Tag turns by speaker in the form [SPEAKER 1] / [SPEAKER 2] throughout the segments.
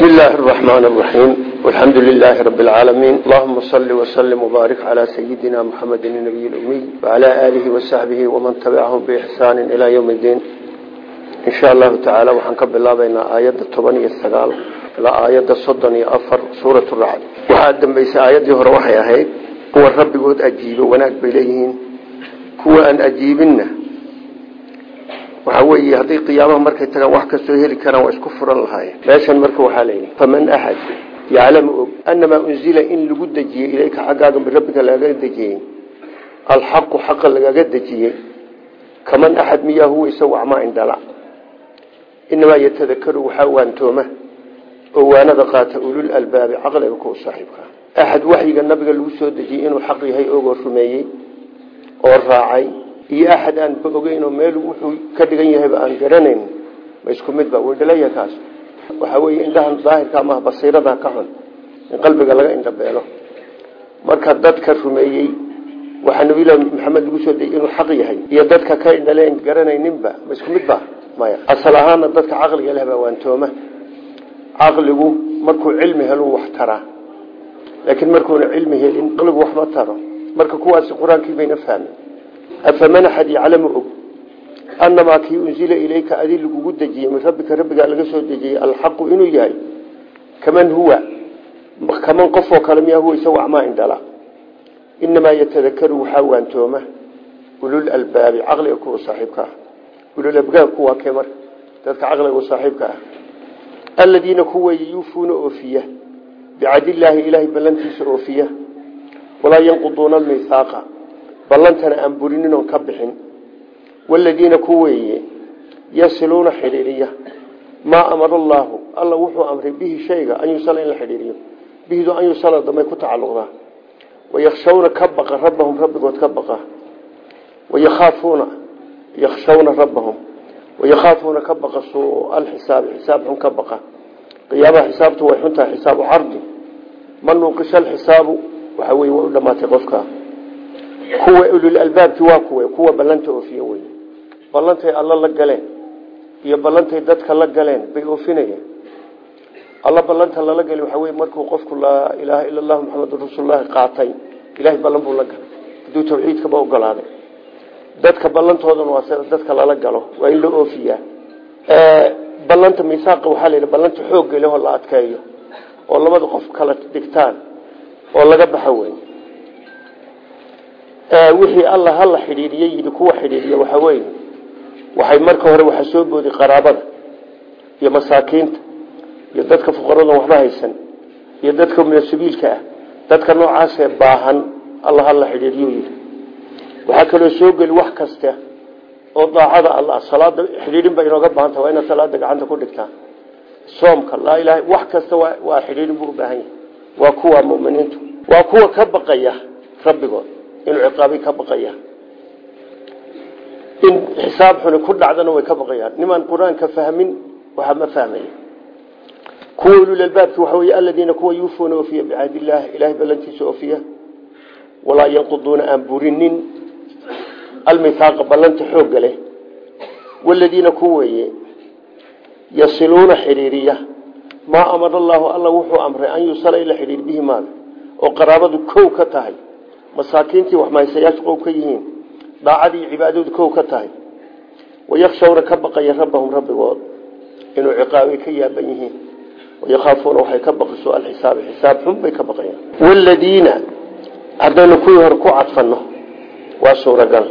[SPEAKER 1] بسم الله الرحمن الرحيم والحمد لله رب العالمين اللهم صل وسلم وبارك على سيدنا محمد النبي الأمي وعلى آله وصحبه ومن تبعهم بإحسان إلى يوم الدين إن شاء الله تعالى وحنكب الله بين آيات الطبنية السقال إلى آيات الصدنية أفر سورة الرعد وحادم بيس آيات يهر وحي أهيد هو الرب قد أجيب وناك بليهين هو أن أجيبنا waxa weeye hadday qiyaamaha markay tagaan wax kastoo heli karaan waa isku furan lahaayeen meeshan marka waxaa leeyahy faman axad yaclamu og annamaa unzila in lagu dejiyey ilayka xaggaaga min rabbika lagaga dejiyey. Alxaqu xaqa lagaga dejiyey. Kaman axad miyaa huwa isagu acmaa indhala inamaa yatadakaru waxaa waantooma oo waanada qaata ulul albaabi caqliga kuwa saaxiibka. Axad waxyiga nabiga lagu soo dejiyey inuu xaq yahay ogoo rumeeyey oo raacay iyo axad aan ba ogeyn oo meel wuxuu ka dhigan yahayba aan garanayn. Ma isku mid ba windhalaya kaas. Waxa weeye indhahan daahirka amaha basiirada ka xun in qalbiga laga indhabeelo. Marka dadka rumeeyey waxaa nabilah maxamed lagu soo dejiyey inuu xaq yahay iyo dadka ka indhaleen garanayninba ma isku mid ba maya asal ahaana dadka caqliga leh baa waantooma caqligu markuu cilmi helu wax taraa laakiin markuuna cilmi helin caqligu wax ma taro. Marka kuwaasi qur'aankii bayna fahmin afaman axad yaclamu og annamaa kii unzila ilayka adi lagugu dejiyey min rabbika rabbigaa laga soo dejiyey alxaqu inuu yahay kaman huwa kaman qofoo kale miyaa huwa isagu acmaa indhala. Inamaa yatadakaru waxaa waantooma ulul albaabi caqliga kuwa saaxiibka ah. Ulul abgaab kuwaa kee marka dadka caqliga saaxiibka ah. Aladiina kuwa yuufuuna oofiya bicadillaahi ilaahay ballantiisa oofiya walaa ballantana aan burinin oon ka bixin waladiina ku weeye yasiluuna xidhiiriya maa amara allaahu alla wuxuu amray bihi shayga an yusala in la xidhiiriyo bihidu an yusala damay ku tacalluqdaa. Wayakhshawna ka baqa rabbahum rabbigood ka baqa. Wayakhaafuuna yakhshawna rabbahum. Wayakhaafuuna ka baqa suu alxisaabi xisaab xun ka baqa. Qiyaamaha xisaabtu way xuntahay xisaabu cardi. Nuuqisha alxisaabu? Waxa weye way u dhamaatay qofkaa kuwa ulul albaabki waa kuwe kuwa ballanta oofiye wey ballantay alla la galeen iyo ballantay dadka la galeen bay oofinayeen. Alla ballanta lala gali waxaa wey markuu qofku laa ilaaha ila allahu maxamedun rasuululahi qaatay ilahay ballan buu la galay. Hadduu tawxiidkaba ogolaaday. Dadka ballantoodana waa sida dadka lala galo waa in loo oofiyaa. Ballanta misaaqa waxaa la yidhi ballanta xoogga lehoo la adkeeyo oo labada qof kala dhigtaan oo laga baxa wey wixii alla hala xidhiiriye yidhi kuwa xidhiiriya waxaa weeye. Waxay marka hore waxaa soo boodi qaraabada iyo masaakiinta iyo dadka fuqaradan waxba haysan iyo dadka minasabiilka ah. Dadka noocaasee baahan alla hala xidhiiriyo yidhi. Waxaa kaloo soo geli wax kasta oo daacada alla salaada xidhiirin ba inooga baahanta waa inaad salaada gacanta ku dhigtaan. Soomka laa ilaha wax kasta waa xidhiirin buu u baahan yahay. Waa kuwa muminiintu waa kuwa ka baqaya rabbigood inuu ciqaabi ka baqayaan in xisaab xuni ku dhacdana way ka baqayaan. Nimaan qur'aanka fahmin waxa ma fahmaya kuwa ululbaabki waxa wey aladiina kuwa yuufuuna oofiya bicahd illaah ilahay ballantiisa oofiya walaa yanquduuna aan burinin almihaaqa ballanta xoogga leh. Waladiina ku weeye yasiluuna xidhiiriya maa amara allaahu alla wuxuu amray an yusala in la bihi maaga oo qaraabadu kow ka tahay masaakiintii waxmahaysayaashu qow ka yihiin daacadii cibaadadu kow ka tahay wayakhshawna ka baqaya rabbahum rabbigood inuu ciqaabay ka yaaban yihiin wayakhaafuuna waxay ka baqiso alxisaabi xisaab xun bay ka baqayaan. Waladiina haddaynu kuwii hore ku cadfanno waa suuragal.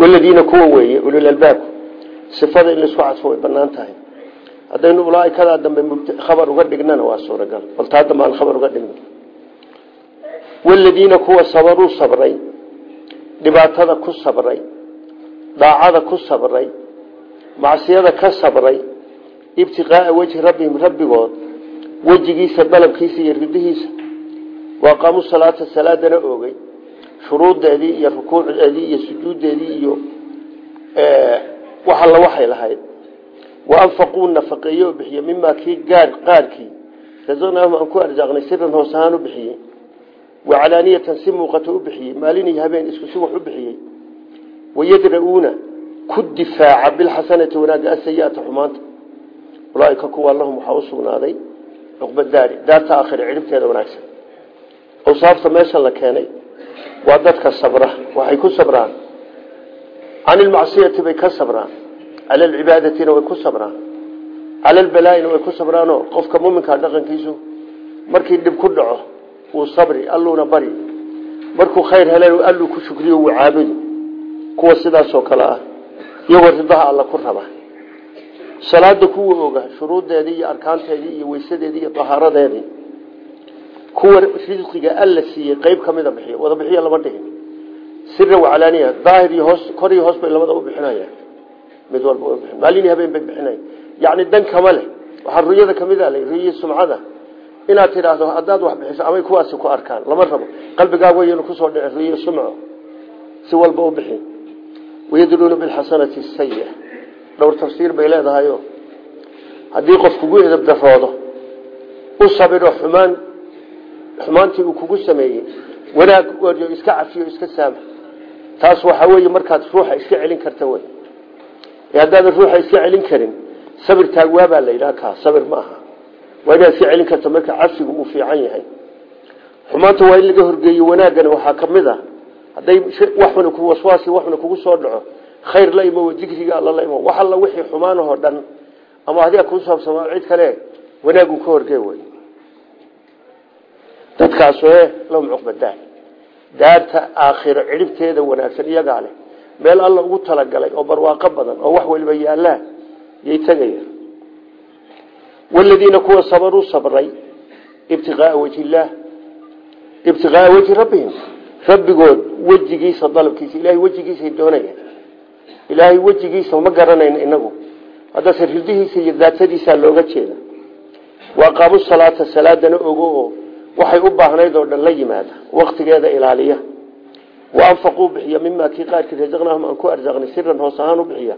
[SPEAKER 1] Waladiina kuwa weeye ulul albaabku sifada in la isku cadfo way bannaan tahay. Haddaynu ulaaikadaa dambe khabar uga dhignana waa suuragal waladiina kuwa sabaruu sabray dhibaatada ku sabray daacada ku sabray macsiyada ka sabray ibtiqaaa wejhi rabbihim rabbigood wejigiisa dalabkiisa iyo ridihiisa waaqaamu salaata salaadana oogay shuruudeedii iyo rukuucdeedii iyo sujuuddeedii iyo wax alla waxay lahayd wa anfaquu nafaqeeye oo bixiye mimaa kii gaar qaarkii razaqnaahum aan ku arsaaqnay siran hoos ahaan u bixiyey wacalaaniyatan si muuqato u bixiyey. Maalin iyo habeen isku si wax u bixiyey. Wayadra-uuna ku difaaca bilxasanati wanaagga asayiata xumaanta. Ulaaika kuwa lahum waxaa u sugnaaday cuqbadaari daarta aakhira cidhibteeda wanaagsan. Awsaafta meeshan la keenay waa dadka sabra waxay ku sabraan. Can ilmacsiyati bay ka sabraan. Cala alcibaadatina way ku sabraan. Cala ku sabraanoo qofka muminkaa ku dhaco wuu sabri alluuna bari. Markuu khayr helen alluu ku shukriyo wuu caabudu kuwa sidaasoo kale ah iyagoo ridaha alla ku raba. Salaada kuwa oga shuruuddeedii iyo arkaanteedii iyo weysadeedii iyo dahaaradeedii kuwa risqiga alla siiyey qeyb ka mida bixiy wada bixiya lama dhihin. Sira wacalaaniya daahir iyo hoos kor iyo hoos bay labada u bixinayaan. Mid walba maalini habeen bay bixinaya yacni dan kama leh waxaa ruyada inaad tidhaahdo haddaad wax bixiso amay kuwaasi ku arkaan. Lama rabo. Qalbigaaga waynu ku soo dhici ruyi sumco. Si walba u bixi wayadluuna bilxasanati sayi dhowr tafsiir bay leedahayo haddii qof kugu edab daroodo u sabiro xumaan xumaantii uu kugu sameeyey wanaag iska cafiyo iska saama. Taas waxaa weeye markaad ruuxa iska celin karta wey haddaadan ruuxa iska celin karin sabir taagwaabaa la yidhaha kaa sabir ma aha waa inaad iska celin karto marka cafigu uu fiican yahay. Xumaanta waa in laga horgeeyo wanaaggani waxaa ka mid a hadday waxuna ku waswaasi waxuna kugu soo dhaco khayr la imo dikriga alla la imo wax alla wixii xumaanahoo dhan ama adiga kuu saabsamaa cid kale wanaagu ka horgee wey dadkaas e lahum cuqbadaan daarta aakhiro cidhibteeda wanaagsan iyagaa leh meel alla ugu talagalay oo barwaaqo badan oo wax waliba yaallaan yay tegayaan sabaruu sabray ibtiqaaa wajhi illaah ibtiqaaa wajhi rabbihim rabbigood wejigiisa dalabkiisa ilahay wejigiisay doonayaan ilaahay wejigiisa ma garanayno inagu haddase ridihiisa iyo daatadiisaa looga jeeda waa qaamu salaata salaadana ogo oo waxay u baahnayd oo dhan la yimaada waktigeeda ilaaliya wa anfaquu bixiya mimaa kii qaarkii rasaqnaahum aan ku arsaqnay siran hoos ahaan u bixiya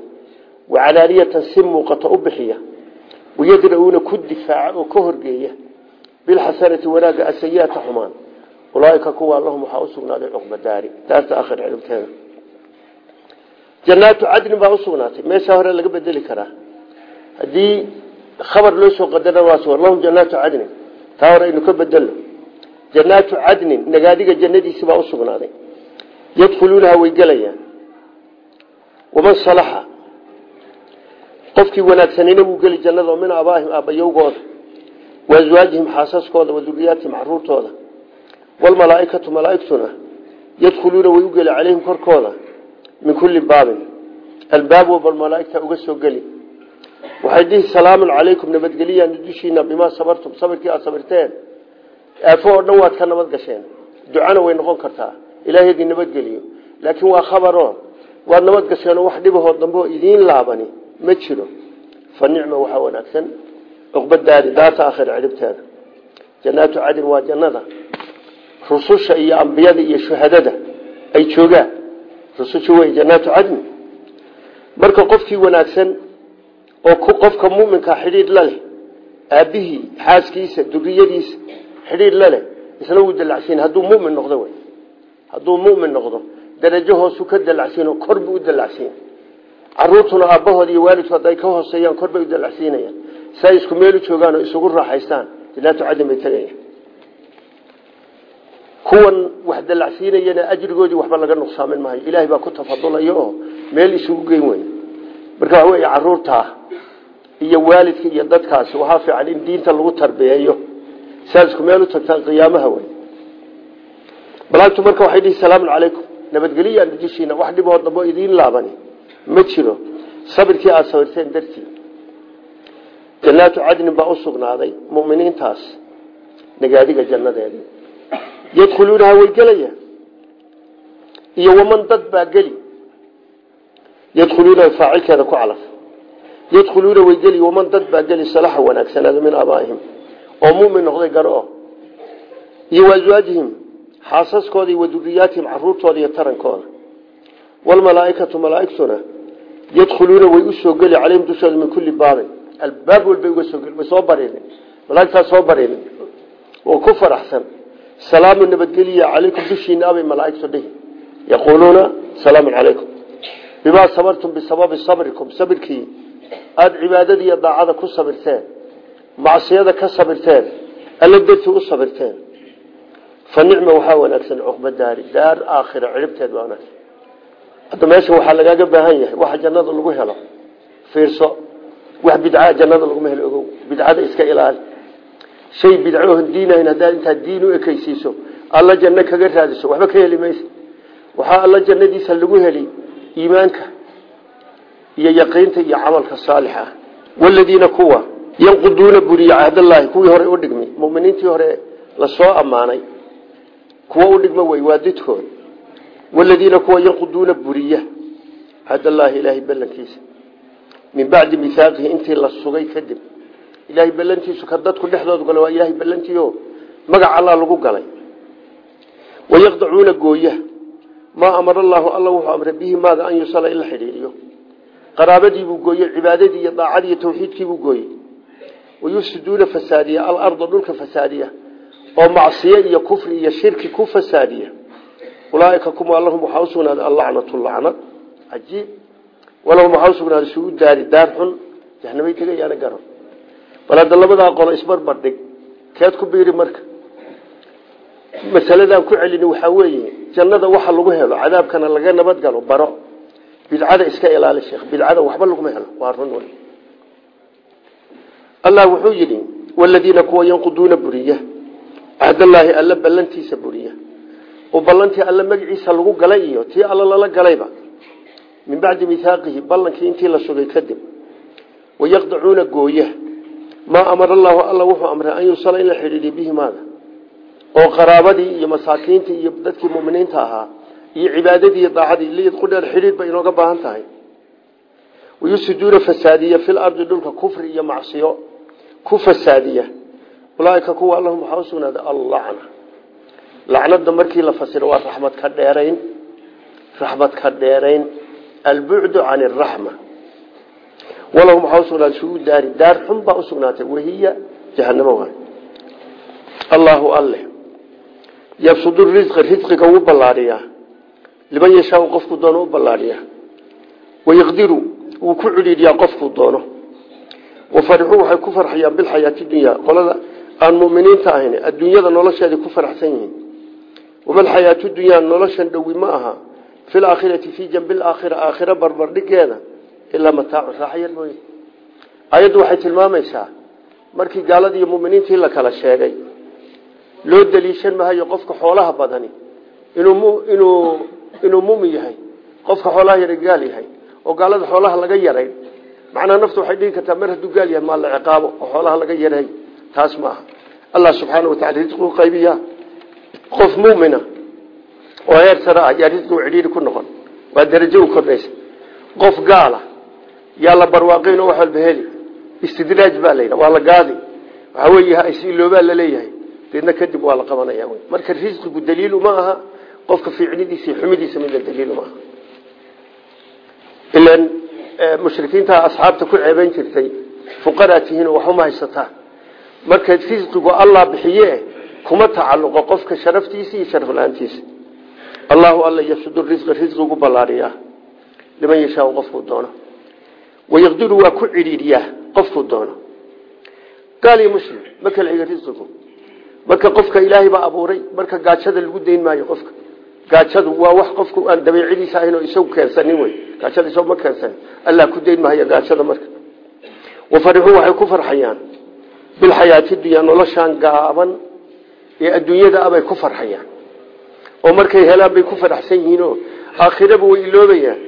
[SPEAKER 1] wacalaaniyatan si muuqato u wayadra'uuna ku difaaca oo ka horgeeya bilxasanati wanaagga asayiata xumaan ulaaika kuwa lahum waxaa usugnaaday cuqba daari daarta akhir cilibteeda janaatu cadnin baa usugnaatay meesha hore laga bedeli karaa haddii khabar loo soo qadara lahum janaatu cadnin taa hore aynu ka bedelo janaatu cadnin nagaadiga jannadiisi baa usugnaaday yadkhuluunaha way gelayaan waman salaxa qofkii wanaagsanina wuu geli jannada min aabaahim aabbayowgooda wa aswaajihim xaasaskooda wa duriyaatihim caruurtooda walmalaaikatu malaaigtuna yadkhuluuna way u geli calayhim korkooda min kulli baabin. Albaab walba malaaigta uga soo geli. Waxay dhihi salaamun calaykum nabadgeliyaan dushiina bimaa sabartum sabirkii aad sabirteen. Aafo oo dhan waad ka nabad gasheen. Ducana way noqon kartaa. Ilaahay idin nabadgeliyo. Laakiin waa khabaro waad nabad gasheenoo wax dhibahoo dambe oo idiin laabani ma jiro. Fa nicma waxaa wanaagsan cuqbadaadi daata akhira cidhibteeda jannaatu cadin waa jannada. Rususha iyo ambiyada iyo shuhadada ay joogaan. Rususha wey jannaatu cadni marka qofkii wanaagsan oo qofka muminka xidhiidh la leh aabbihii xaaskiisa duriyadiisa xidhiidh la leh isna wuu dalacsiin hadduu mumin noqdo wey hadduu mumin noqdo darajo hoosu ka dalacsiin oo kor buu u dalacsiin caruurtuna aabbahooda iyo waalidkood ay ka hooseeyaan kor bay u dalacsiinayaan si ay isku meelu joogaan oo isugu raaxaystaan jannaatu cadin bay kuwan wax dalacsiinayana ajrigoodii waxba laga nuqsaamin maayo. Ilaahay baa ku tafadulaya meel isugu geyn wey marka waxa wey iyo waalidka iyo dadkaasi waxaa fiican in diinta lagu tarbiyeeyo. Siaad isku meel u tagtaan qiyaamaha wey malaagtu marka waxay dhihi salaamun calaykum. Nabadgeliyaan dushiina wax dhiboo dambo idiin laabani ma jiro. Sabirkii aada sabirteen dartii. Jannaatu cadnin baa u sugnaaday muminiintaas nagaadiga jannadeedii yadkhuluunaha way gelayaan. Iyo waman dad baa geli. Yadkhuluuna faacilkeeda ku calaf. Yadkhuluuna way geli waman dad baa geli salaxa wanaagsanaado min aabaa'ihim oo mumin noqday garo. Iyo waaswaajihim xaasaskooda iyo waduriyaatihim caruurtooda iyo tarankooda walmalaaikatu malaaigtuna yadkhuluuna way u soo geli calayhim dushooda min kulli baabin albaab walbay uga soo way soo bareerin malaaigtaa soo bareerin oo ku faraxsan salaamu nabadgeliya calaykum dushiina abay malaaigtu dhihi. Yaquuluuna salaamun calaykum. Bimaa sabartum bisababi sabrikum. Sabirkii aada cibaadadiiyo daacada ku sabirteen. Macsiyada ka sabirteen. Alla dartii u sabirteen. Fa nicma waxaa hadda meesha waxaa lagaaga baahan yahay waxa jannada lagu helo fiirso wax bidcaa jannada laguma helo ogow bidcada iska ilaali. Shay bidcoon diinahayn haddaad intaad ekeysiiso alla janno kaga raadiso waxba ka heli maysa alla jannadiisa lagu heli iimaanka iyo yaqiinta iyo camalka saalix ah waladiina kuwa yanquduuna buriya cahdallaahi kuwii hore u dhigmay muminiintii hore la soo ammaanay kuwa u dhigma wey waa waladiina kuwa yanquduuna buriya cahdallaahi ilaahay ballankiisa min bacdi mihaaqihi intii la sugay kadib ilaahay ballantiisu ka dadku dhexdooda gala waa ilaahay ballantiio magac allah lagu galay wayaqdacuuna gooya maa amara allaahu alla wuxuu amray bihi maaga an yusala in la xidhiiriyo qaraabadiibuu gooyey cibaadadii iyo daacadii iyo tawxiidkiibuu gooyey wayufsiduuna fasaadiya alarda dhulka fasaadiya oo ulaaika kuma lahum waxaa usugnaaday allacnatu lacnad cajiib walahum waxaa usugnaaday suu daari daar xun jahnamay tegayaana garan bal hadda labadaa qolo isbarbardhig keed ku biiri marka. Masaladaan ku celini waxaa weeye jannada waxa lagu helo cadaabkana laga nabadgalo baro. Bidcada iska ilaali sheekh bidcada waxba laguma helo. Waa run wey allah wuxuu yidhi waladiina kuwa yanquduuna buriya. Cahdallaahi alla oo ballantii alla magaciisa lagu galay iyo tii alla lala galayba min bacdi mihaaqihi ballankii intii la sugay kadib wayaqdacuuna gooya maa amara allaahu alla wuxuu amray an yusala in la xidhiidhiy bihi maada oo qaraabadii iyo masaakiintii iyo dadkii muminiinta ahaa iyo cibaadadii daacadii liyad qudheer xidhiid bay inooga baahan tahay. Wayufsiduuna fasaadiya fil ardi dhulka kufri iyo macsiyo ku fasaadiya ulaaika kuwa allahum waxaa allacna lacnada markii la fasiro waa raxmad ka dheerayn raxmad ka dheerayn. Albucdu can araxma walahum waxaa usugnaaday suu daari daar xun baa usugnaatay wahiya jahanamo waay. Allaahu alle yabsudu risqa risqiga wuu ballaadhiyaa liman yashaau qofkuu doono u ballaadhiyaa wayaqdiru wuu ku cidhiidhiyaa qofkuu doono. Wafarixuu waxay ku farxayaan bilxayaati dunyaa qolada aan muminiinta ahayn adduunyada nolosheeday ku faraxsan yihiin wamalxayaatu dunyaa noloshan dhowi ma aha fil aakhirati fii jambi laakhira aakhira barbardhigeeda ilaa mataacu raaxa yar mooye ayaddu waxay tilmaamaysaa markii gaaladii iyo muminiintii la kala sheegay loo daliishan mahayo qofka xoolaha badani inuu mumin yahay qofka xoolaha yar gaal yahay oo gaalada xoolaha laga yaray macnaa naftu waxay dhihi kartaa mar hadduu gaal yahay maa la ciqaabo oo xoolaha laga yaray taas ma aha allah subxaana watacala qof mumina. Oo heer sare ah yaa risqigu cidhiiri ku noqon. Waa darajo u kordhaysa. Qof gaala. Yaa la barwaaqayn oo wax istidraaj baa la waa la gaadi. Waxaa weeye isiloobaa la leeyahay. Deedna kadib waa la qabanaya marka risqigu daliil uma aha qofka fiicnidiisa xumidiisa midna daliil uma aha. Ilan mushrikiinta asxaabta ku ceebayn jirtay fuqaraa tihiin haysataa. Marka risqigu allah bixiye kuma tacaluqo qofka sharaftiisa iyo sharaf la'aantiisa. Allahu alla yabsudu risqa risqigu ballaadhiyaa liman yashaau qofkuu doono wayaqdiru waa ku cidhiidhiyaa qofkuu doono gaal muslim ma kala risqigu marka qofka ilaahay baa abuuray marka gaajada lagu dayn maayo qofka. Gaajadu waa wax qofku aan dabeecadiisa ahayn oo isagu keensanin wey gaajada isagu ma keensanin. Allah ku dayn maayo gaajada marka. Wafarixuu waxay ku farxayaan. Bilxayaati dunya noloshaan gaaban ee adduunyada abay ku farxayaan. Oo markay helaan bay ku faraxsan yihiinoo aakhiraba way iloobayaan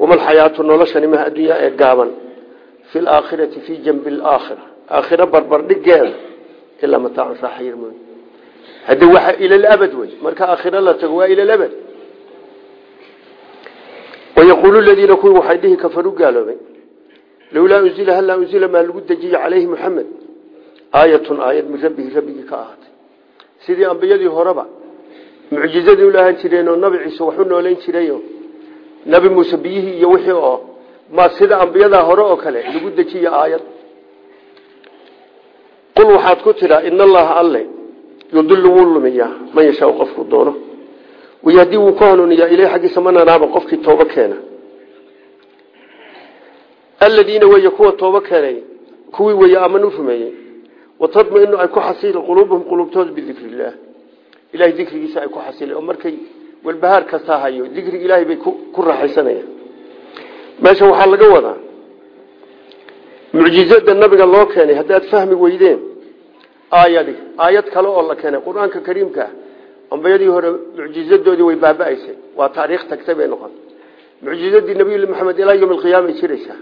[SPEAKER 1] wamalxayaatu noloshani maha addunya ee gaaban? Fi laakhirati fii janbi laakhira aakhira barbardhigeeda ilaa mataacan raaxayar mooy hadde waa ilalabad wey. Marka aakhira la tago waa ilalabad wayaquulu ladiina kuwii waxay dhihi kafaruu gaaloobay. Lowlaa unzila hallaa unzila maa lagu dejiye calayhi muxamed aayatun aayad min rabbihi rabbigii ka ahaatay. Sidii ambiyadii horeba mucjizadii ulaahan jireenoo nabi ciise waxu nooleyn jirayo nabi muuse biyihii iyo wixii oo ma sida ambiyadaa hore oo kale lagu dejiye aayad. Qul waxaad ku tidhaa ina allaha alle yudilu wuu man yashaau qofkuu doono. Wayahdii wuu ka hanuuniyaa iley xaggiisa mananaaba qofkii toobo keena. Aladiina wey kuwa toobo keenay kuwii weeye aamanu rumeeyey watadmainu ay ku xasili quluubuhum quluubtooda bidikri illaah ilahay dikrigiisa ay ku xasili oo markay walbahaar kastaa hayo dikriga ilaahay bay ku raaxaysanayaan. Meesha waxaa laga wadaa mucjizada nabiga loo keenay haddaad fahmi weydeen aayadi aayad kale oo la keenay qur'aanka kariimka ambiyadii hore mucjizadoodii way baaba-aysay waa taariikh tagtay bay noqon. Mucjizadii nabiyulla maxamed ilaa yom alqiyaama ay jiraysaa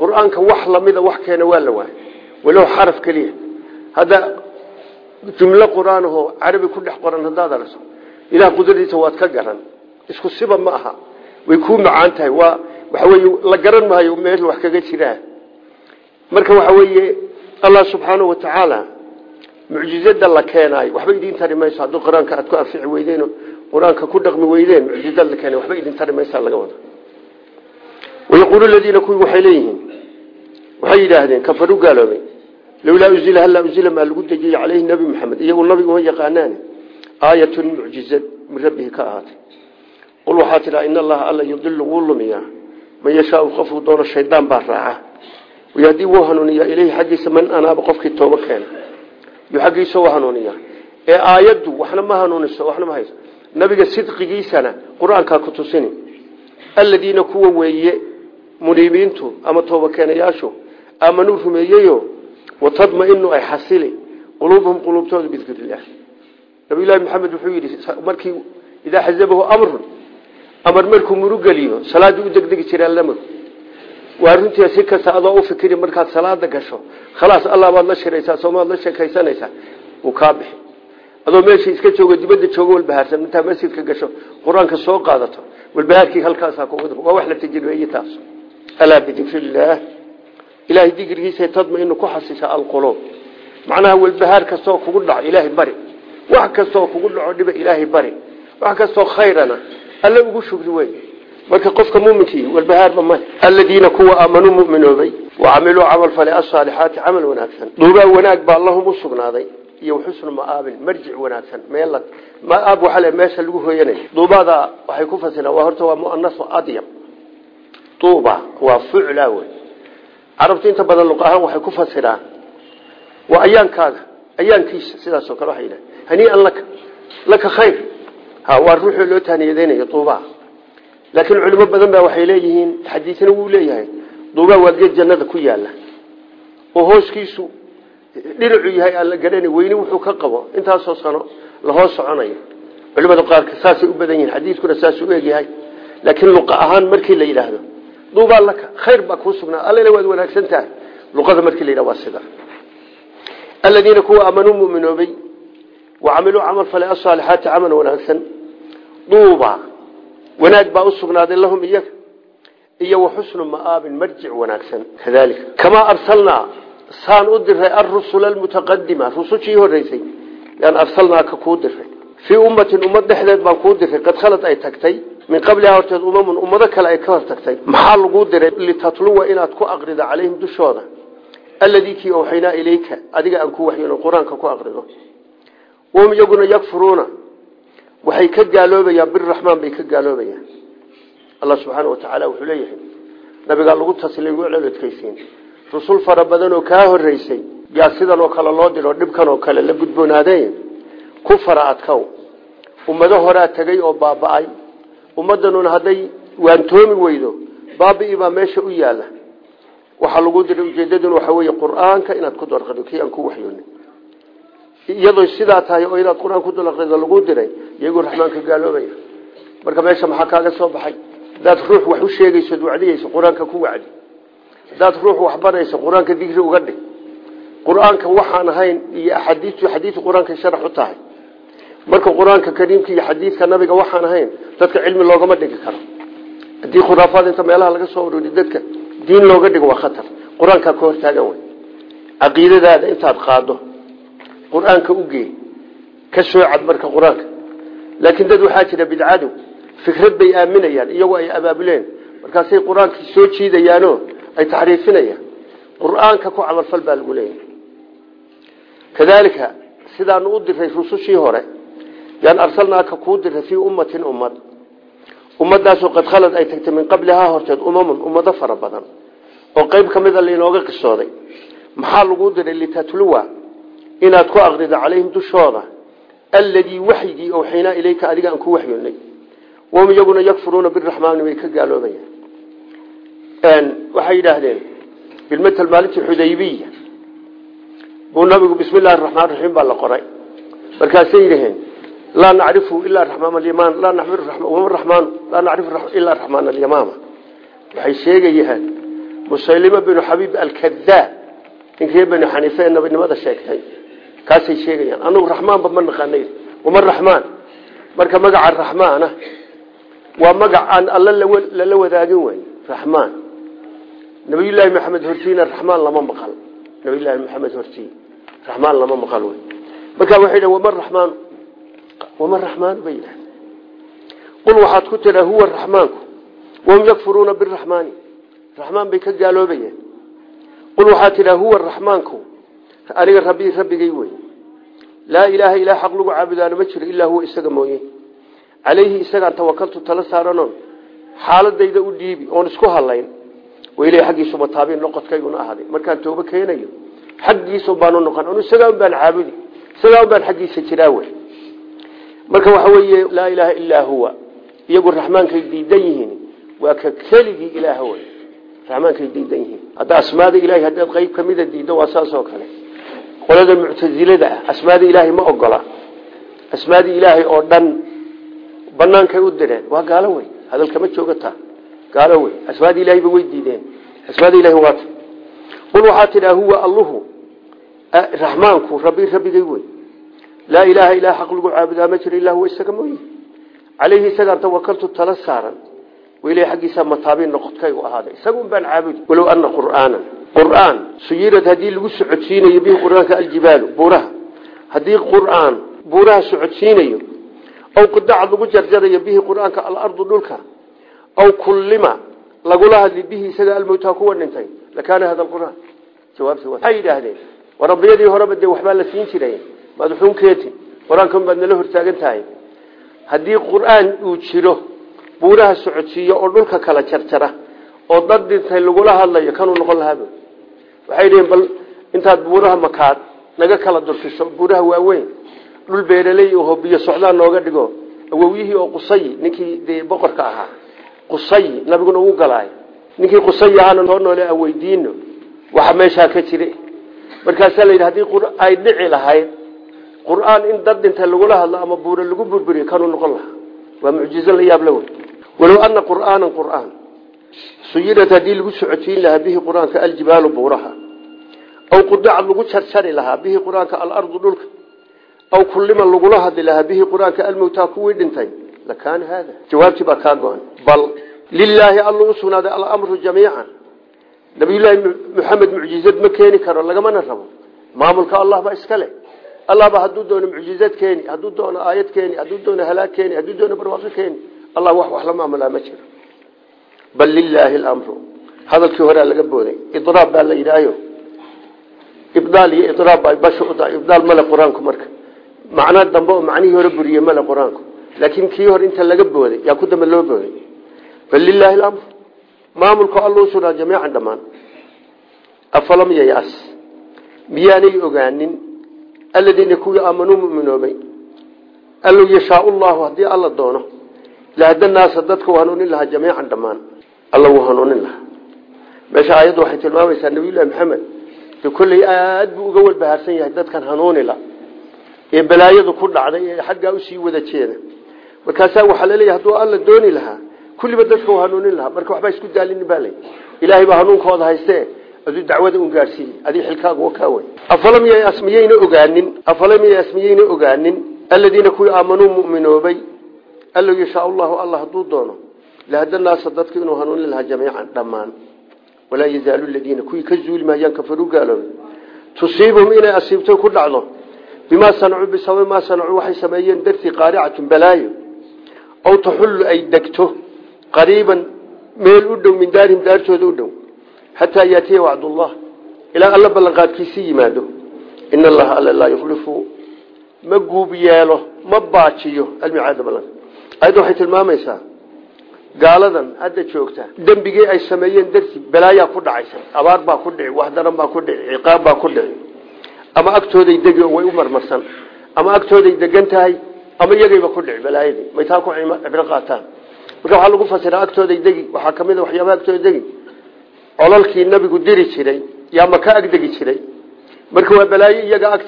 [SPEAKER 1] qur'aanka wax lamida wax keena waa la waayay. Walow xaraf keliya hadda jumlo qur'aanahoo carabi ku dhex qoran haddaad aragto ilaah qudradiisa waad ka garan. Isku siba ma aha. Way kuu macaan waa waxa weye la garan maayo meel wax kaga jiraa marka waxa weeye allah subxaanahu watacaala mucjizada la keenaayo waxba idin tari mayso. Hadduu qur'aanka aad ku anfici weydeen qur'aanka ku dhaqmi weydeen mucjizada la keenay waxba idin tari maysaa laga wada wayaquulu ladiina kuwii waxay leeyihiin. Waxay yidhaahdeen kafaru gaaloobay lowlaa uzila hallaa uzila maa lagu dejiyey caleyhi nebi maxamed iyagu nabiga uma yaqaanaan aayatun mucjizad min rabbihi ka ahaatay qul waxaa tidhaa in allaha alla yudilu wuu lumiyaa man yashaau qofkuu doono shaydaan baa raaca haddii wuu hanuuniyaa ileyhi xaggiisa man anaaba qofkii toobo keena yuu xaggiisa u hanuuniyaa ee aayaddu waxna ma hanuuniso waxna ma hayso nabiga sidqigiisana qur'aankaa ku tusini aladiina kuwa weeye muniibiintu watadmainu ay xasili quluubuhum quluubtooda bidikrilah nabiylahi maxamed wuxuu yidhi markii idaa xazabahu amrun amar markuu murugeliyo salaaddii u degdegi jireen lamog waa runtii si kasta adoo u fikiri markaad salaada gasho khalaas allah baad la shiraysaa soomaad la sheekaysanaysaa wuu kaa bixi. Adoo meeshii iska joogo dibadda joogo walbahaarsan intaa masjidka gasho qur'aanka soo qaadato walbahaarkii halkaasaa ku waa wax la tajribeeye taas. Alaa bidikrillaah ilaahay dikrigiisa tadmainu ku xasisha alquluub macnaha walbahaar kastoo kugu dhaco ilaahay bari. Wax kastoo kugu dhaco dhiba ilaahay bari. Wax kastoo khayrana alle ugu shugri wey marka qofka muminkii walbahaarba ma aladiina kuwa aamanuu muminoobay wacamiluu camal fale asaalixaati camal wanaagsan. Duubaa wanaag baa lahum u sugnaaday iyo xusnu maaabin marjic wanaagsan. Meel maaab waxa meesha lagu hooyanay duubada waxay ku fasiraan waa horta waa muanasu adyab. Duuba waa fucla wey carabtu inta badan luq waxay ku fasiraan waa ayaankaaga ayaankiisa. Sidaasoo kale waxay yidhahan haniian laka laka khayr. Ha waa ruuxoo loo taaniyadeynayo duubaha laakiin culimo badan baa waxay leeyihiin xadiisna wuu leeyahay duubaa waa geed jannada ku yaalla oo hooskiisu dhinacu yahay aan la weyni wuxuu ka qabo intaasoo sano lahoos soconayo. Culimada qaarka saasay u badan yihiin xadiiskuna saasuu egyahay. Laakiin luqa ahaan markii la yidhaahdo duubaa laka khayr baa kuu sugnaa. Allena waad wanaagsan tahay luqada markii la yidhahdo waa sida aladiina kuwa aamanuu muminoobay wacamiluu camal fale asaalixaati camal wanaagsan. Duuba wanaag baa u sugnaaday lahum iyaga. Iyo wa xusnu maaabin marjic wanaagsan. Kadalika kamaa arsalnaa saan u diray arusula almutaqadima rusushii horeysay yaan arsalnaaka kuu diray fii ummatin ummad dhexdeed baan kuu diray qad khalad ay tagtay min qablihaa horteed umamun ummado kale ay ka hor tagtay maxaa laguu diray? Litatluwa inaad ku aqrido calayhim dushooda. Alladii kii awxaynaa ilayka adiga aan ku waxyono qur'aanka ku aqrido. Wahum iyaguna yakfuruuna. Waxay ka gaaloobayaan biraxmaan bay ka gaaloobayaan. Allah subxaana wa tacaala wuxuu leeyahay nabigaa lagu taslay wlodkaysiin rusul fara badan oo kaa horeysay yaa sidan oo kale loo diro dhibkan oo kale la gudboonaadeen. Ku fara ummado horaa tegay oo baaba-ay ummaddanuna hadday waantoomi weydo baabi'i baa meesha u yaalla waxaa lagu diray ujeedaduna waxaa weeye qur'aanka inaad ku dorqado kii aan ku waxyoonin. Iyadoo sidaa tahay oo inaad qur'aan ku dorqado lagu diray iyagoo raxmaanka gaaloobaya marka meesha maxaa kaaga soo baxay? Hadaad ruux wax u sheegayso wacdiyeyso qur'aanka ku wacdi. Hadaad ruux wax barayso qur'aanka digri uga dhig. Qur'aanka waxaan ahayn iyo axaadiistu xadiisu qur'aanka sharax u tahay marka qur'aanka kariimka iyo xadiidka nabiga waxaan ahayn dadka cilmi loogama dhigi karo. Haddii khuraafaad inta meelaha laga soo ururi dadka diin looga dhigo waa khatar. Qur'aankaa ka hortaagan wey caqiidadaada intaad qaado qur'aanka ugee ka soo cad marka qur'aanka. Laakiin dad waxaa jira bidcadu fikrad bay aaminayaan iyagoo ay abaabuleen. Markaasay qur'aankii soo jiidayaano ay taxriifinayaan. Qur'aanka ku camalfal baa lagu leeyahay. Kadaalika sidaanu u diray rusushii hore yaan arsalnaaka kuu diray fii ummatin ummad. Ummadaasoo qad khalad ay tagtay min qablihaa horteed umamun ummado fara badan. Oo qeyb ka mida lainooga qisooday. Maxaa laguu diray litatluwa? Inaad ku aqrido calayhim dushooda. Alladii waxyigii owxaynaa ilayka adiga aan ku waxyoonnay wahum iyaguna yakfuruuna biraxmaani way ka gaaloobayaan waxay yidhaahdeen bilmatel maalintii xudaybiya. Buu nabigu bismi llahi raxmaan raxiim baa la laa nacrifu ilaa raxmaan alyamaan laa wama raxmaanu laa nacrifu ilaa raxmaan alyamaama waxay sheegayaan musaylima binu xabiib alkadaab ninkii banu xaniife ee nabinimada sheegtay. Kaasay sheegayaan anagu raxmaanba ma naqaanay wama raxmaan. Marka magaca raxmaana waa magac aan alla lala wadaagin wey raxmaan. Nabiyullaahi maxamed hortiina raxmaan lama maqal. Nabiyullaahi maxamed hortii raxmaan lama maqal wey marka waxay dhahn wama raxmaan wama raxmaan bay yidhahdeen qul waxaad ku tiraa huwa raxmaanku wahum yakfuruuna biraxmaani raxmaan bay ka gaaloobayeen qul waxaad tidhaa huwa raxmaanku aniga rabbii rabbigay wey laa ilaaha ilaa xaq lagu caabudaana ma jiro ilaa huwa isaga mooye calayhi isagaan tawakaltu tala saaranoon xaaladayda u dhiibi oon isku hadlayn wailay xaggiisu mataabiin noqodkayguna ahaaday markaan toobo keenayo xaggiisu baanu noqon anu isagaa un baan marka waxa weeye laa ilaaha illaa huwa. Iyagu raxmaankay diidan yihiin. Waa ka keligii ilaah wey raxmaankay diidan yihiin. Hadda asmaada ilahay haddaad qeyb kamida diiddo waa saas kale. Qolada muctasilada asmaada ilaahay ma ogola. Asmaada ilaahay oo dhan banaankay u direen. Waa gaalo wey hadalkama joogataa gaalo wey asmaada ilahayba way diideen. Asmaada ilahay waata qul waxaa tidhaa huwa alluhu raxmaanku rabbi rabbigay wey laa ilaaha ilaa xaq lagu caabudaa ma jiro ilaa huwa isaga mooye. Caleyhi isagaan tawakaltu tala saaran. Wailah xaggiisa mataabiin noqodkay u ahaaday. Isagun baan caabudi. Walow ana qur'aanan. Qur'aan suyirad haddii lagu socodsiinayo bihi qur'aanka aljibaalu buuraha. Haddii qur'aan buuraha socodsiinayo aw qidacad lagu jarjarayo bihi qur'aanka alardu dhulka aw kullima lagula hadli bihi isaga almowtaa kuwa dhintay lakaana hada qur'aan jawaabti waxay yidhaahdeen war ambiyadii horeba dee waxbaa la siin jiray madaxuunkeeti qur'aankan baad nala hortaagan tahay haddii qur'aan uu jiro buuraha socodsiiyo oo dhulka kala jarjara oo dad dhintay lagula hadlayo kanuu noqon lahaaba waxay dhiheen bal intaad buuraha makaad naga kala durkiso buuraha waaweyn dhul beeraley aho biyo socdaan nooga dhigo awowyihii oo qusay ninkii dee boqorka ahaa qusay nabiguna ugu galaay ninkii qusay ahaana noo noole aan waxa meeshaa ka jira markaasaa layidhi haddii ay dhici lahayd qur'aan in dad dhintay lagula hadlo ama buure lagu burburiyo kanuu noqon lahaa. Waa mucjizo la yaab la wey walow ana qur'aana qur'aan. Suyirad haddii lagu socodsiin lahaa bihi qur'aanka aljibaalu buuraha. Aw qudacad lagu jarjari lahaa bihi qur'aanka alardu dhulka. Aw kullima lagula hadli lahaa bihi qur'aanka almowtaa kuwii dhintay lakaana haada. Jawaabtii baa kaa go-an bal lilaahi allu u alamru jamiican. Nabiyullaahi maxamed mucjizad ma keeni karo lagamana rabo maamulka allah baa iska leh allahba hadduu doono mucjizad keeni hadduu doono aayad keeni hadduu doono halaag keeni hadduu doono barwaaqo keeni allah wax wax la maamulaa ma jiro. Bal lilaahi alamru. Hadalkii horea laga booday idraab baa la yidhaayo. Ibdaal iyo idraab baa basha u tahay ibdaal male qur'aanku marka. Macno dambe oo macnihii hore buriyey male qur'aanku. Laakiin kii hore inta laga booday yaa ku dambe loo booday. Bal lilaahi alamru. Maamulku aladiina kuwii aamanuu muminoobay allow yashaau llahu haddii alla doono lahada naasa dadka u hanuunin lahaa jamiican dhammaan. Alla wuu hanuunin lahaa. Meesha aayaddu waxay tilmaamaysaa nabiyullahi maxamed de kolley aad buu uga walbahaarsan yahay dadkan hanuunila ee balaayadu ku dhacday ee xaggaa u sii wada jeeda. Markaasaa waxaa laleeyahy hadduu alla dooni lahaa kulliba dadka u hanuunin lahaa. Marka waxbaa isku daalinin baa lay ilaahay aduu dacwada un gaadhsiiyey adii xilkaagu wakaa wey afalam yayas miyayna ogaanin afalam yayas miyayna ogaanin aladiina kuwii aamanuu mu'minoobay allow yashaa llahu alla hadduu doono lahada naasa inuu hanuunin lahaa jamiican dhammaan. Walaa yazaalu ladiina kuwii ka zuuli maayaan kafaruu gaaloobay tusiibhum inay asiibto ku dhacdo. Bimaa sanacuu bisababi maa sanacuu waxay sameeyeen dartii qaaricatun balaayo. Aw taxullu ay degto qariiban meel u dhow min daarihim daartooda u dhow xataa yaatiya wacdullah ilaa alla ballanqaadkiisii yimaado. In allaha alla laa yukhlifu. Ma guub yeelo ma baajiyo. Almicaada ballan ayadda waxay tilmaamaysaa gaaladan hadda joogta dembigii ay sameeyeen darti balaayaa ku dhacaysa abaar baa ku dhici waxdaran baa ku dhici ciqaab baa ku dhici. Ama agtooday degi way u marmarsan ama agtooday degan tahay ama iyagayba ku dhici balaayadii. May taa ku cibro qaataan. Marka waxaa lagu fasiraa agtooday degi waxaa ka mid a waxyaabaha agtooda degi colalkii nabigu diri jiray yaa maka agdegi jiray marka waa balaayo iyaga ag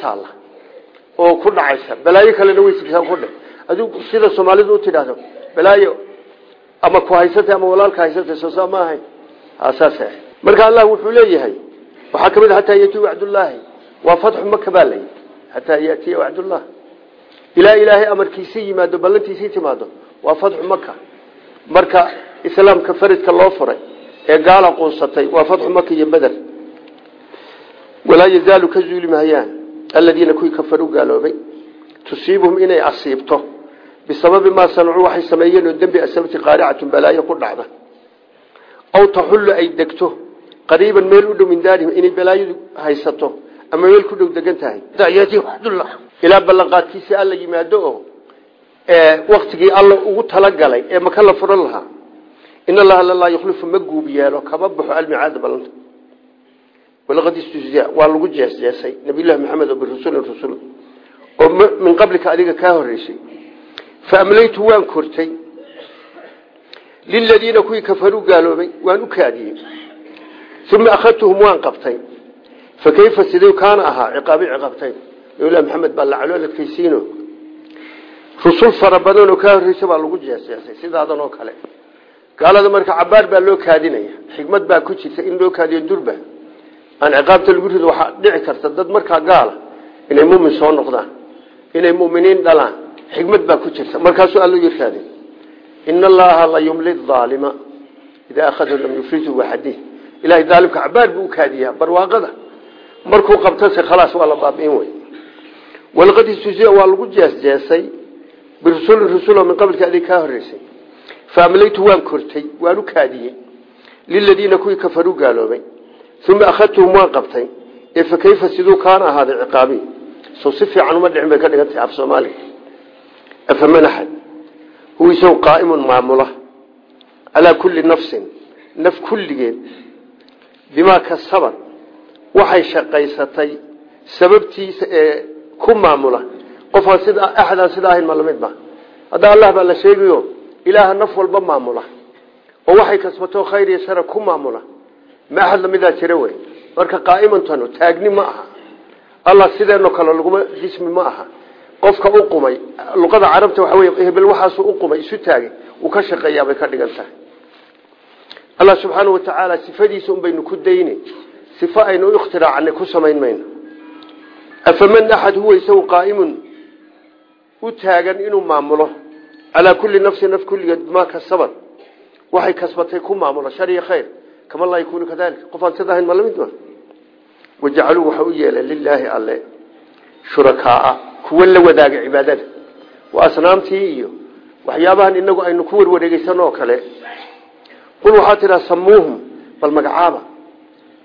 [SPEAKER 1] oo ku dhacaysa. Balaayo kalena way sigsaa ku dhic adigu sida soomaalidu u tidhaahdo balaayo ama ku haysatay ama walaalka haysatay soo saa ma ahayn marka allah wuxuu leeyahay waxaa ka mid a hataa yatiya wacdullaahi. Waa fatxu maka baa layi hataa yatiya wacdullah ilaa ilaahay yimaado ballantiisii timaado waa fatxu maka marka islaamka faridka loo furay ee gaala quunsatay waa fatxu maka iyo beder walaa yazaalu ka zuuli mahayaan aladiina kuwii kafaruu gaaloobay. Tusiibuhum inay asiibto. Bisababi maa sanacuu waxay sameeyeen oo dembi asabti qaaricatun balaayo ku dhacda. Aw taxullu ay degto. Qariiban meel u dhow min daarihim inay balaayadu haysato ama meel ku dhow degan tahay. Ilaa ballanqaadkiisii alla yimaado oo waktigii alla ugu talagalay ee maka la furan lahaa in allaha lalaa yukhlifu ma guub yeelo kama baxo almicaada ballanta walaqad istuzia waa lagu jeesjeesay nabiyullahi maxamed oo birusulin rusul oo min qablika adiga kaa horeysay faamlaytu waan kortay liladiina kuwii kafaruu gaaloobay waan u kaadiyey uma akhadtuhum waan qabtay fa kayfa siduu kaana ahaa ciqaabi ciqaabtay nabiyullahi maxamed baa la calooladkaysiino rusul fara badan oo kaa horreysa baa gaalada marka cabaar baa loo kaadinaya xikmad baa ku jirta in loo kaadiyo durba. Aan ciqaabta lagu rido waxaa dhici karta dad markaa gaala inay mumin soo noqdaan inay muminiin dhalaan xikmad baa ku jirta. Markaasuu alla yirkaadi ina allaha la yumli aalima idaa akhadahu lam yufrihu waxadih ilahay daalimka cabaar buu u kaadiyaa barwaaqada. Markuu qabtase khalaas waa la baabi'in wey walaqad istusia waa lagu jeesjeesay birusulin rusul min qablika adig kaa horeysay faamlaytu waan kortay waan u kaadiyey. Liladiina kuwii kafaruu gaaloobay. Uma akhadtuhum waan qabtay. Ee fa kayfa siduu kaana ahaaday ciqaabii sow si fiican uma dhicin bay ka dhigan tahay af soomaaliga afaman axad huwa isagu qaa'imun maamula. Calaa kulli nafsin naf kulligeed bimaa kasaban waxay shaqaysatay sababtiisa ee ku maamula. Qofaan sida axadaan sida ahayn ma la mid sheegayo ilaaha naf walba maamula oo waxay kasbato khayr iyo shara ku maamula ma axad lamidaa jira wey marka qaa'imantanu taagni ma aha allah sideenoo kale laguma jismi ma aha qofka u qumay luqada carabta waxa wey hebel waxaasuu u qumay isu taagay uu ka shaqeeyaabay ka dhigan tahay allah subxaana wa tacaala sifadiisa un baynu ku dayne sifo aynu u ikhtiraacnay ku samayn calaa kulli nafsin naf kulligeed bimaa kasaban waxay kasbatay ku maamulo shar iyo khayr. Kama laa yakuunu kadalika qofaan sidahayn ma la mid ma? Wajacaluu waxa u yeelay lilaahi alle shurakaaa kuwa la wadaaga cibaadada. Waa asnaamtii iyo waxyaabahan inagu aynu ku warwareegeysan oo kale. Qul waxaa tidhaa samuuhum bal magacaaba.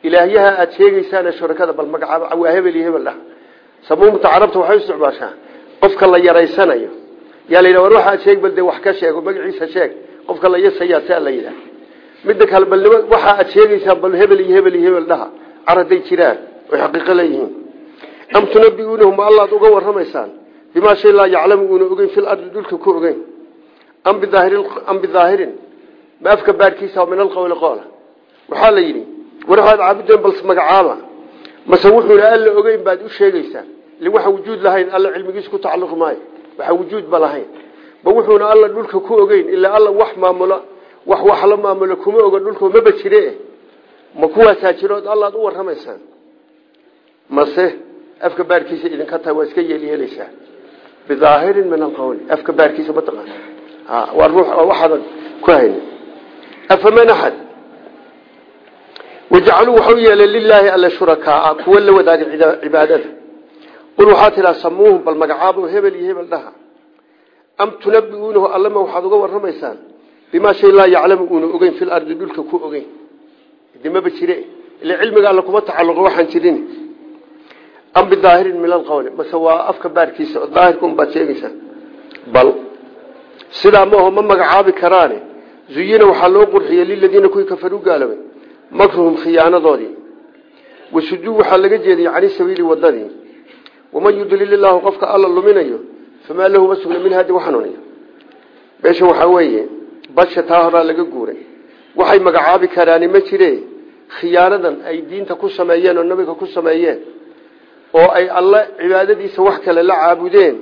[SPEAKER 1] Ilaahyaha aada sheegeysaane shurakada bal magacaaba waa hebel iyo hebel ah. Samuumta carabta waxay u isticmaashaa. Qofka la yaraysanayo yaa la yidhaha war waxaad sheeg bal dee wax ka sheego magaciisa sheeg. Qofka la yasayaa saa la yidhaha midda kale bal waxa aad sheegeysaan bal hebel iyo hebel iyo hebel dhaha. Caraday jiraan oy xaqiiqo leeyihiin am tunabiuunahum ma allaad uga warramaysaan? Bimaa shay laa yaclamu uuna ogeyn fil ardi dhulka ku ogeyn. Am bidaahirin ma afka baarkiisa min alqowli qoola. Waxaa la yidhi war waxaad caabudeen bal magacaaba. Mase wuxuuna alla ogeyn baad u sheegeysaan li waxa wujuud lahayn alla cilmigiisa ku tacalluqi maayo waxa wujuud ba lahayn. Ba wuxuuna alla dhulka ku ogeyn ilaa alla wax maamula wax wax la maamulo kuma oga dhulka maba jire. Ma kuwaasaa jirood allaad u warramaysaan. Mase afka baarkiisa idinka tahay waa iska yeelyeelaysaa bidaahirin min alqowli afka baarkiisa mataqaan waa ruux waxaadan ku haynin. Afaman axad wajacaluu waxau yeelay lilaahi alla shurakaaa kuwa la wadaaga cibaadada qul waxaa tidhaa samuuhum bal magacaabo hebel iyo hebel dhaha am tunabiuunahu allama waxaad uga warramaysaan bimaa shay laa yaclamu uuna ogeyn fil ardi dhulka ku ogeyn dimaba jire ila cilmiga alla kuma tacalluqo waxaan jirin am bidaahirin min alqowli mase waa afka baarkiisa daahirka un baad sheegaysaa bal sidaa maaho ma magacaabi karaane zuyina waxaa loo qurxiyey liladiina kuwii kafaruu gaalobay makruhum khiyaanadoodii waman yudlil illaahu qofka alla luminayo famaa lahu ma sugna min hadi waxanuuniyo meesha waxaa weeye basha taa horaa laga guuray waxay magacaabi karaani ma jire khiyaanadan ay diinta ku sameeyeen oo nabiga ku sameeyeen oo ay alle cibaadadiisa wax kale la caabudeen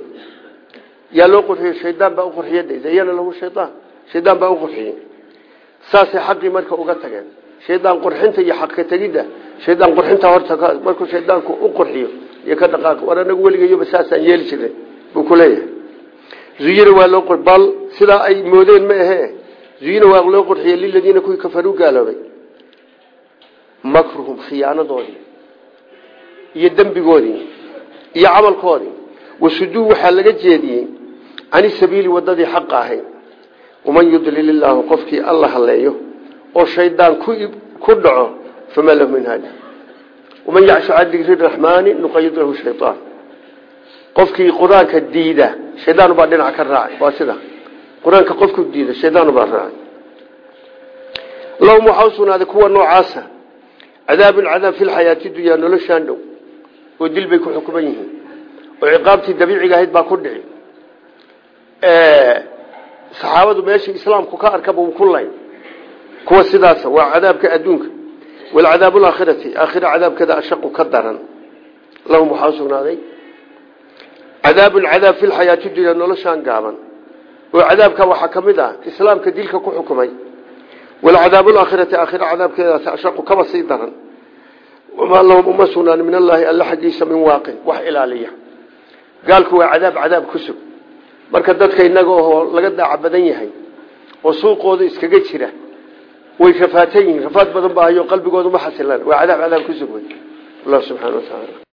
[SPEAKER 1] yaa loo qurxiyey shaydaan baa uqurxiya zayana lahu shayaan shaydaan baa uqurxiyey saasay xaqii marka uga tageen shaydaan qurxinta iyo xaqka tegidda shaydaan qurxinta horta markuu shaydaanku u qurxiyo iyo ka dhaqaaq. War anagu weligayoba saasaan yeeli jirnay buu ku leeyahay. Waa loo bal sidaa ay moodeen ma ahe zuyina waa loo qurxiyey liladiina kuwii kafaruu gaaloobay makruhum khiyaanadoodii iyo dembigoodii iyo camalkoodii. Wasuduu waxaa laga jeediyey cani sabiili wadadii xaqa ahayd waman yudlil illaahu qofkii alla haleeyo oo shaydaan ku dhaco famaa lahu min haadi waman yacshu can dikri raxmaani nuqayid lahu shayaan qofkii qur'aanka diida shaydaan baa dhinac ka raacay waa sida qur'aanka qofku diida shaydaan baa raacay lahum waxaa usugnaaday kuwa noocaasa cadaabun cadaab fi lxayaati dunyaa noloshaan dhow oo dil bay ku xukuman yihiin oo ciqaabtii dabiiciga ahayd baa ku walcadaab laakhirati aakhira cadaabkeeda ashaqu ka daran lahum waxaa usugnaaday cadaabun cadaab fi lxayaati dunya noloshaan gaaban oo cadaabka waxaa ka mid ah islaamka dilka ku xukumay walcadaab laakhirati aakhira cadaabkeedaas ashaqu kaba sii daran wamaa lahum uma sugnaan min allaahi alla xaggiisa min waaqin wax ilaaliya gaalku waa cadaab cadaab ku sug marka dadka inaga oo laga daaca badan yahay oo suuqooda iskaga jira way rafaatan yihiin rafaad badan baahayo qalbigooda ma xasilaan. Waa cadaab cadaab ku sug wey allah subxana wa tacaala